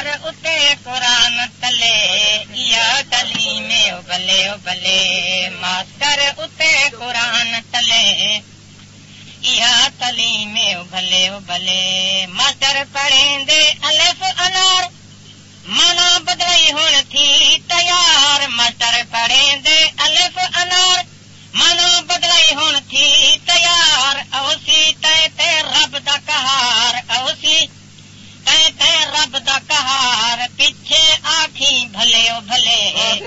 Master اتنے قرآن تلے، یا تعلیم بلے بلے ماسٹر اتنے قرآن تلے، یا تعلیم بلے بلے ماسٹر پڑھیں دے الف انار، مانا بدلائی ہون تھی تیار۔ ماسٹر پڑھیں دے الف انار، مانا بدلائی ہون تھی تیار اوسی تے تے رب دا کہار اوسی تے تے رب دا کہار پیچھے آکھی بھلے او بھلے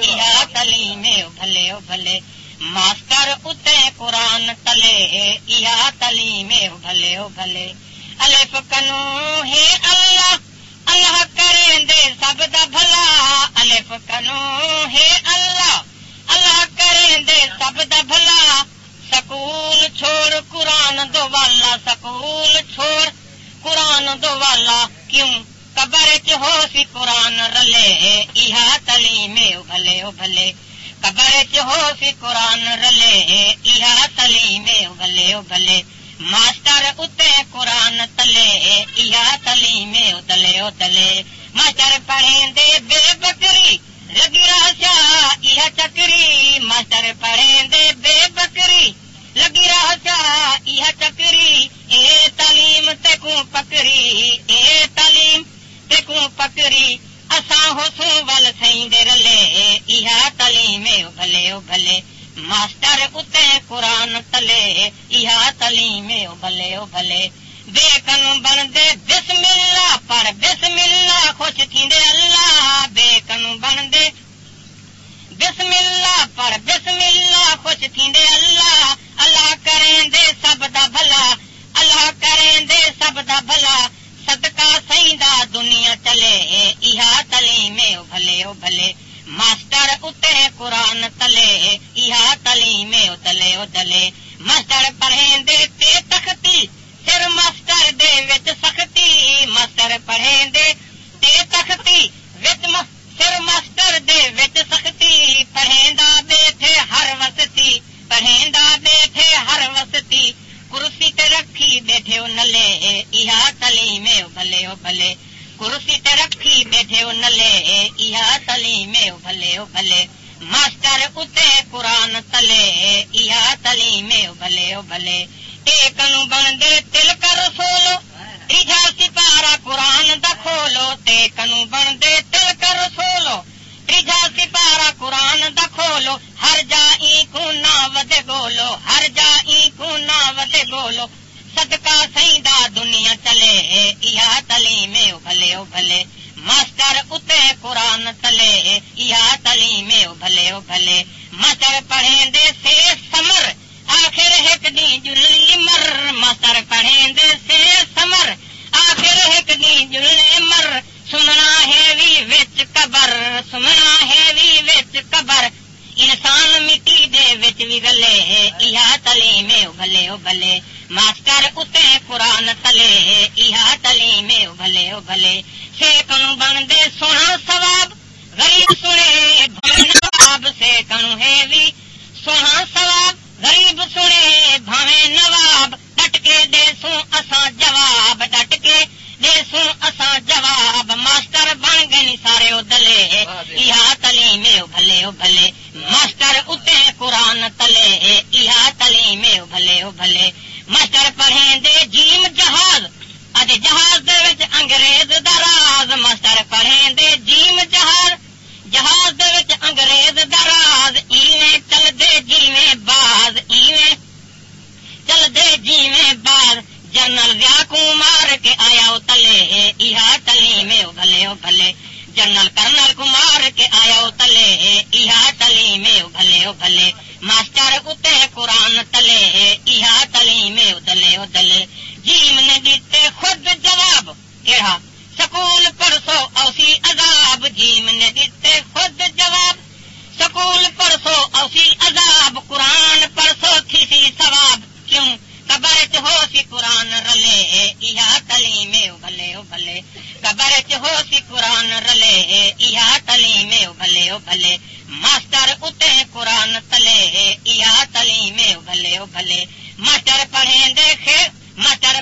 یا تعلیم او بھلے او بھلے ماسٹر اتنے قرآن تلے یا تعلیم او بھلے او بھلے الف کنو ہے اللہ اللہ کریں دے سب دا بھلا۔ الف کنو ہے اللہ اللہ کریں دے سب دا بھلا۔ سکول چھوڑ، قرآن دو والا۔ سکول چھوڑ، قرآن دو والا۔ کیوں؟ قبر چ ہو سی قرآن رلے۔ یہ تعلیم بھلے او بھلے قبر چ ہو سی قرآن رلے۔ یہ تعلیم بھلے او ماسٹر اتنے قرآن تلے یا تعلیم دلے او دلے ماسٹر پڑھیں دے بے بکری لگی رہا یہ چکری۔ ماسٹر پڑھیں دے بے بکری لگی رہا یہ چکری۔ اے تعلیم تے پکری، اے تعلیم تے پکری۔ اساں ہو سو ول سائیں دے رلے یہ تعلیم بھلے او بھلے ماسٹر اتنے قرآن تلے یہ تعلیم بھلے او بھلے بے کنو بن دے بسم اللہ پر بسم اللہ خوش تھی اللہ۔ بے کنو بن دے بسم اللہ پر بسم اللہ خوش تھندے اللہ۔ اللہ کریں دے سب دا بھلا، اللہ کریں دے سب دا بھلا۔ صدقہ سیدا دنیا چلے یہ تعلیم بھلے، او بھلے۔ ماسٹر اتنے قرآن تلے یہ تعلیم دلے او دلے ماسٹر پڑھیں دے تے تختی، سر ماسٹر دے وچ سختی۔ ماسٹر پڑھیں دے تے تختی، وچ سر ماسٹر دے وچ سختی۔ پڑھیں دا بیٹھے ہر وسطی پڑھیں دا بیٹھے ہر وسطی۔ کرسی تے رکھی بیٹھے او نلے یہ تعلیم بھلے او بھلے کرسی تے رکھی بیٹھے او نلے یہ تعلیم بھلے او بھلے ماسٹر اتنے قرآن تلے یہ تعلیم بھلے، او بھلے۔ ایک نو بن دے، تل کر سولو تیجا سپارا قرآن دا کھولو۔ تے کنو بن دے، تل کر سولو تیجا سپارا قرآن دا کھولو۔ ہر جا ای کو نہ ودے گولو۔ ہر جا ای کو نہ ودے گولو۔ صدقہ سیدا دنیا چلے۔ یا تعلیم او بھلے او بھلے۔ ماسٹر اتنے قرآن تلے، یا تعلیم او بھلے او بھلے۔ ماسٹر پڑھیں دے سے سمر، آخر ایک دی جلنی مر ماسٹر پڑھیں دے سے سمر، آخر ایک دی جلنے مر سننا ہے وی وچ قبر، سننا ہے وی وچ قبر۔ انسان مٹی دے وچ وی گلے یہ تعلیم او بھلے او بھلے۔ ماسٹر اتنے قرآن تلے یہ تعلیم او بھلے او بھلے۔ سیکن بن دے سونا سواب غریب سنے نواب سیکن ہے بھی سونا سواب غریب سنے بھاوے نواب ڈٹ کے دے سو اساں جواب ڈٹ کے دے سو اساں جواب ماسٹر بن گئے نی سارے او دلے یہ تعلیم او بھلے او بھلے ماسٹر اتنے قرآن تلے یہ تعلیم او بھلے او بھلے ماسٹر پڑھیں دے جیم جہاز اج جہاز دے وچ انگریز دا راز ماسٹر پڑھیں دے جیم جہاز جہاز دے وچ انگریز دا راز ایویں چل دے جیویں باز ایویں چل دے جیویں باز جنرل ویا کو مار کے آیا او تلے یہ تعلیم او بھلے او بھلے جنرل کرنل کو مار کے آیا او تلے یہ تعلیم او بھلے او بھلے ماسٹر اتنے قرآن تلے یہ تعلیم او دلے او دلے جیم نے دیتے خود جواب کہا سکول پرسو اوسی عذاب جیم نے دیتے خود جواب۔ سکول پرسو اوسی عذاب، قرآن پرسو تھی سی ثواب۔ کیوں؟ قبر چ ہو سی قرآن رلے یہ تعلیم او بھلے او بھلے۔ قبر چ ہو سی قرآن رلے یہ تعلیم او بھلے، او ماسٹر اتنے قرآن تلے یہ تعلیم او بھلے او بھلے۔ ماسٹر پڑھیں دے خیر، ماسٹر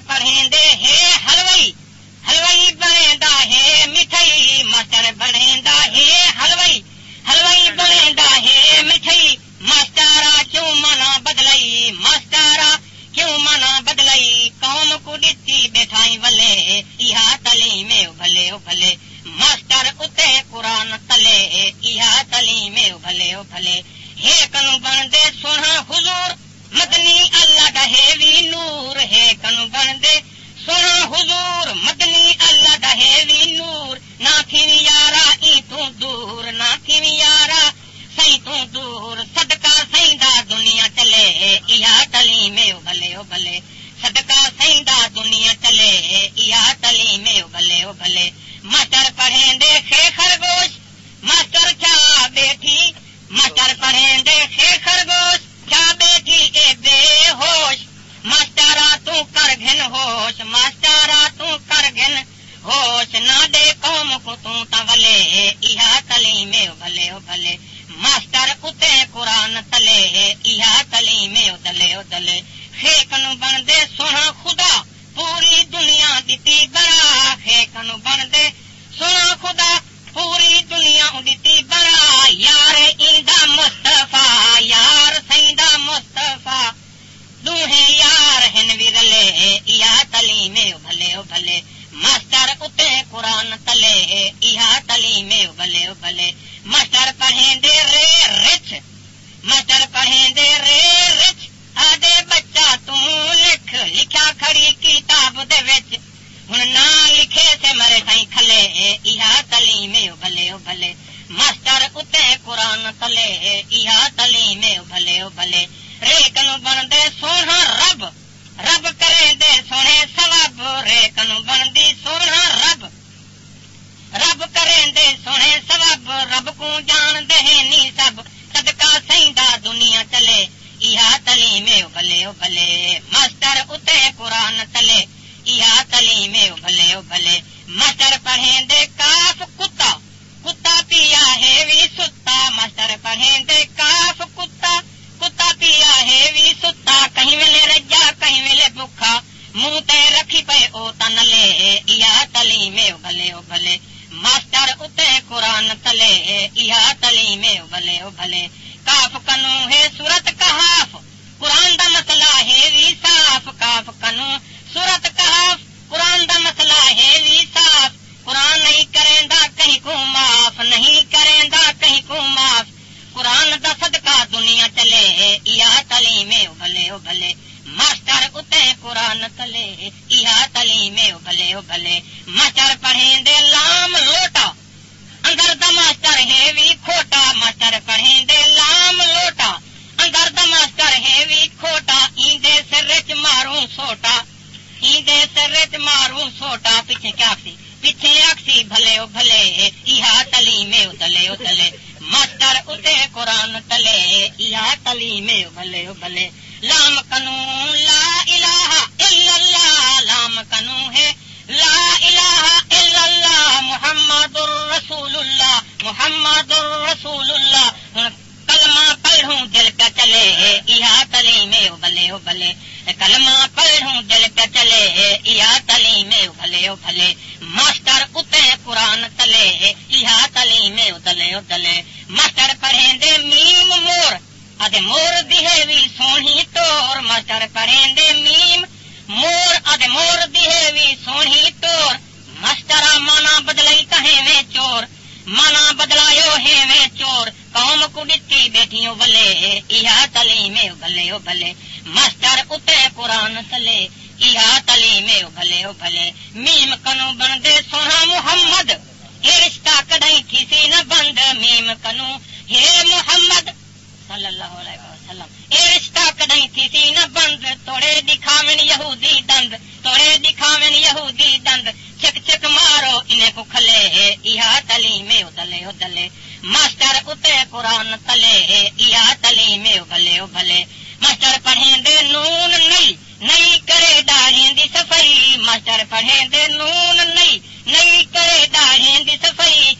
حلوائی بنے دے مٹھائی ماسٹر بنے ہے حلوائی حلوائی بنے ہے مٹھائی ماسٹارا کیوں منا بدلائی ماسٹارا کیوں منا بدلائی قوم کو ڈتی بیٹھائی بھلے یہ تلی میں بھلے بھلے ماسٹر اتے قرآن تلے یہ تلی میں بھلے بھلے ہے کنو بن دے سونا حضور مدنی اللہ کا ہے وی نور ہے کنو بن دے سونا حضور، مدنی اللہ ڈہے وی نور۔ نہ تھی یارا، ای تو دور۔ نہ تھی یارا سی تو دور۔ صدقہ سی دا دنیا چلے یہ تلیم بھلے او بھلے صدقہ سی دا دنیا چلے یہ تلی بھلے او بھلے مٹر پڑھیں دے خے ماسٹر کیا بیٹھی ماسٹر پڑھیں دے خے خرگوش کیا بیٹھی اے بے ہوش ماسٹرا تو کر گھن ہوش ماسٹرا تو کر ہوش نہ دے قوم کو تو تولے یہ تلیم بھلے او بھلے ماسٹر کتے قرآن تلے یہ تلیم دلے او دلے خیک نو بن دے سونا خدا، پوری دنیا دیتی بڑا خیک نو بن دے سونا خدا، پوری دنیا دیتی بڑا یار ایندا مستفا یار سیندا مستفا دوہے یار ہن ویرلے یا تلیم بھلے، او بھلے۔ ماسٹر اتے قرآن تلے یا تلیم بھلے، او بھلے۔ ماسٹر پڑھیں دے رے رچ، ماسٹر پڑھیں دے رے رچ۔ آدے بچہ توں لکھ لکھا کھڑی کتاب دے وچ۔ ہوں نہ لکھے سے مرے سائی کھلے یہ تلیم بھلے، او بھلے۔ ماسٹر اتنے قرآن تلے یہ تلیم بھلے، او بھلے۔ ریک نو بن دے سونا رب رب کرے دے سونے سواب ریک نو بن دی سونا رب رب کرے دے سونے سواب رب کو جان دے نی سب صدقہ سیندا دنیا چلے یہ تلیم بھلے او بھلے ماسٹر اتنے قرآن تلے یا تلیم بھلے او بھلے ماسٹر پڑھیں دے کاف کتا کتا پیا ہے وی ستا ماسٹر پڑھیں دے کاف کتا او تن لے یا تلی میں او بھلے ماسٹر اتے قرآن تلے یا تلی میں او بھلے کاف کنو ہے سورت کہاف، قرآن دا مسئلہ ہے وی صاف۔ کاف کنو سورت کہاف، قرآن دا مسئلہ ہے وی صاف۔ قرآن نہیں کریں دا کہیں کو معاف نہیں کریں دا کہیں کو معاف قرآن دا صدقہ دنیا چلے یا تلیم بھلے او بھلے ماسٹر اتنے قرآن تلے یا تلیم بھلے او بھلے ماسٹر پڑھیں دے لام لوٹا اندر دا ماسٹر ہے وی کھوٹا ماسٹر پڑھیں دے لام لوٹا اندر دا ماسٹر ہے وی کھوٹا ایندے سر چ ماروں سوٹا۔ ایندے سر چ ماروں سوٹا پیچھے کیا سی؟ پیچھے آکسی بھلے او بھلے۔ یہ تلیم او تلے او تلے۔ ماسٹر اتنے قرآن تلے۔ یہ تلیم او بھلے او بھلے۔ لام کنو لا الہ الا اللہ۔ لام کنو ہے۔ لا الہ الا اللہ۔ محمد الرسول اللہ محمد الرسول اللہ کلمہ پڑھوں دل پہ چلے۔ یہ تلیم او بھلے او بھلے۔ کلمہ چلے یہ تلیم او بھلے بھلے ماسٹر اتنے قرآن تلے یہ تلیم او دلے او ماسٹر پڑھیں دے میم مور ادے مور دیے بھی سونی ٹور۔ ماسٹر پڑھیں دے میم مور ادے مور دیے بھی سونی ٹور۔ ماسٹر مانا بدلائی کہیں میں چور؟ مانا بدلایو ہے میں چور۔ قوم کو ڈٹی بیٹھیوں بلے یہ تلیم بلے او بلے ماسٹر اتنے قرآن تلے۔ یہ تلیم بلے او بلے میم کنو بن دے سونا محمد۔ یہ رشتہ کدی تھی سی نہ بند؟ میم کنو ہے محمد۔ صلی اللہ علیہ وسلم۔ یہ رشتہ کدی تھی سی نہ بند؟ توڑے دکھاوین یہودی دند۔ توڑے دکھاوین یہودی دند۔ چک چک مارو، انہیں کو کھلے ہے۔ یہ تلیم دلے، او دلے۔ ماسٹر اتنے قرآن تلے یہ تلیم بھلے او بھلے ماسٹر پڑھیں دے نون نہیں نہیں کرے داڑھی دی صفائی ماسٹر پڑھیں دے نون نہیں نہیں کرے داڑھی دی صفائی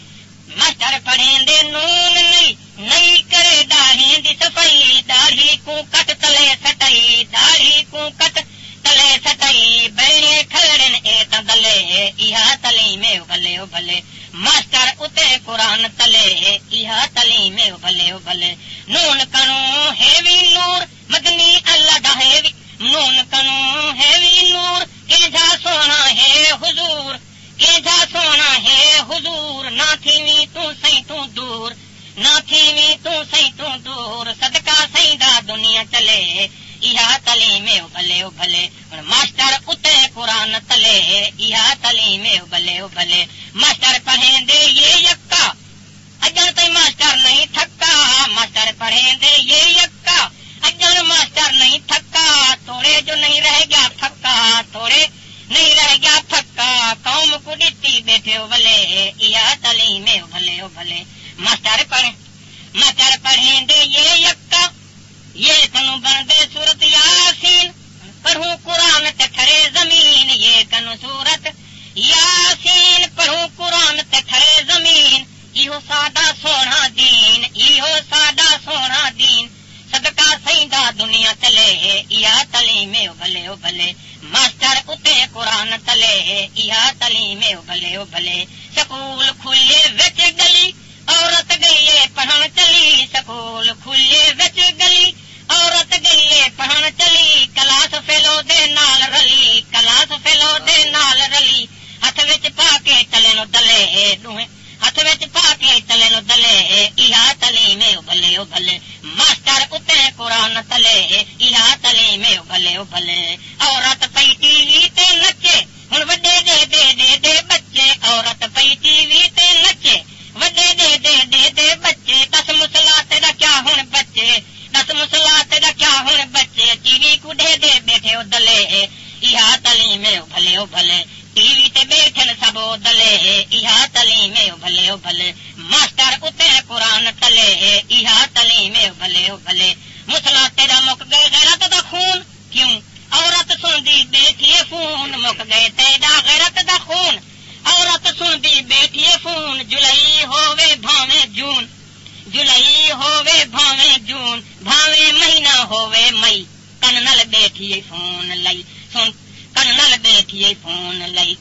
ماسٹر پڑھیں دے نون نہیں نہیں کرے داڑھی دی صفائی داڑھی کو کٹ تلے سٹائی، داڑھی کو کٹ تلے سٹائی، بہنے کھڑن اے تلے یہ تلیم بھلے او بھلے ماسٹر اتنے قرآن تلے یہ تلیم بھلے او بھلے نون کنو ہے وی نور، مدنی اللہ دا ہے وی نون کنو ہے وی نور کہ جا سونا ہے حضور؟ ایجا سونا ہے حضور؟ نہ تھی وی تو سی تو دور۔ نہ تھی تو سی تو دور صدقہ سی دا دنیا چلے یہ تعلیم ابلے ابلے ماسٹر اتنے قرآن تلے یہ تعلیم ابلے ابلے ماسٹر پڑھیں دے یہ یکا اجن تھی ماسٹر نہیں تھکا ماسٹر پڑھیں دے یہ یکا اجن ماسٹر نہیں تھکا تھوڑے جو نہیں رہ گیا تھکا تھوڑے نہیں رہ گیا تھکا قوم کو ڈٹی بیٹھے بلے یہ تعلیم ابلے ابلے ماسٹر پڑھ ماسٹر پڑھیں دے یہ یکا۔ یہ کنو بن دے سورت یاسین۔ پڑھوں قرآن تے کھڑے زمین۔ یہ کنو سورت یاسین۔ پڑھوں قرآن تے کھڑے زمین۔ یہ سادہ سونا دین۔ یہ سادہ سونا دین۔ صدقہ سیدا دنیا چلے یا تعلیم ابلے ابلے ماسٹر اتنے قرآن تلے۔ یا تعلیم ابلے ابلے سکول کھلے وچ گلی۔ عورت گئی پڑھن چلی، سکول کھلے وچ گلی۔ عورت گئی پڑھن چلی، کلاس فیلو دے نال رلی، کلاس فیلو دے نال رلی ہاتھ وچ پا کے چلے نو دلے ہاتھ وچ پا کے چلے نو دلے یا تعلیم ابلے ابلے ماسٹر اتنے قرآن تلے یا تعلیم ابلے ابلے عورت پی ٹی وی تے نچے ہوں وڈے دے دے دے دے بچے عورت پی ٹی وی تے نچے وڈے دے دے دے دے بچے دس مسلا تیرا کیا ہوں بچے دس مسلا تیرا کیا ہوں بچے ٹی وی کو دے دے بیٹھے او دلے یہ تعلیم بھلے او بھلے ٹی وی تے بیٹھن سب او دلے یہ تعلیم بھلے او بھلے ماسٹر اتنے قرآن تلے یہ تعلیم بھلے او بھلے مسلا تیرا مک گئے غیرت دا خون کیوں عورت سندی بیٹھی فون مک گئے تیرا غیرت دا خون عورت سنتی بیٹھی فون جلائی ہووے بھاوے جون جلائی ہووے بھاوے جون بھاوے مہینہ ہووے مئی نل بیٹھی فون لئی سن کن نل بیٹھی فون لئی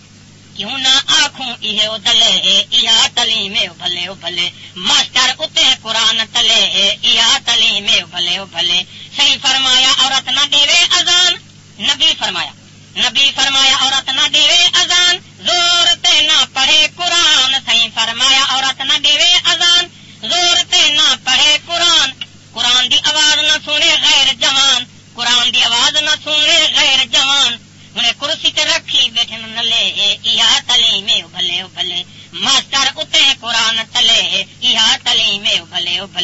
کیوں نہ آخوں یہ دلے یا تعلیم بھلے بھلے ماسٹر اتنے قرآن تلے یا تعلیم بھلے بھلے صحیح فرمایا عورت نہ دے اذان نبی فرمایا نبی فرمایا عورت نہ دے اذان زور تے نہ پڑھے قرآن سی فرمایا عورت نہ دے اذان زور تے نہ پڑھے قرآن قرآن دی آواز نہ سنے غیر جوان قرآن دی آواز نہ سنے غیر جوان۔ انہیں کرسی تے رکھی بیٹھے نلے۔ ایا تلیم بھلے بھلے ماسٹر اتے قرآن تلے۔ ایا تلیم بھلے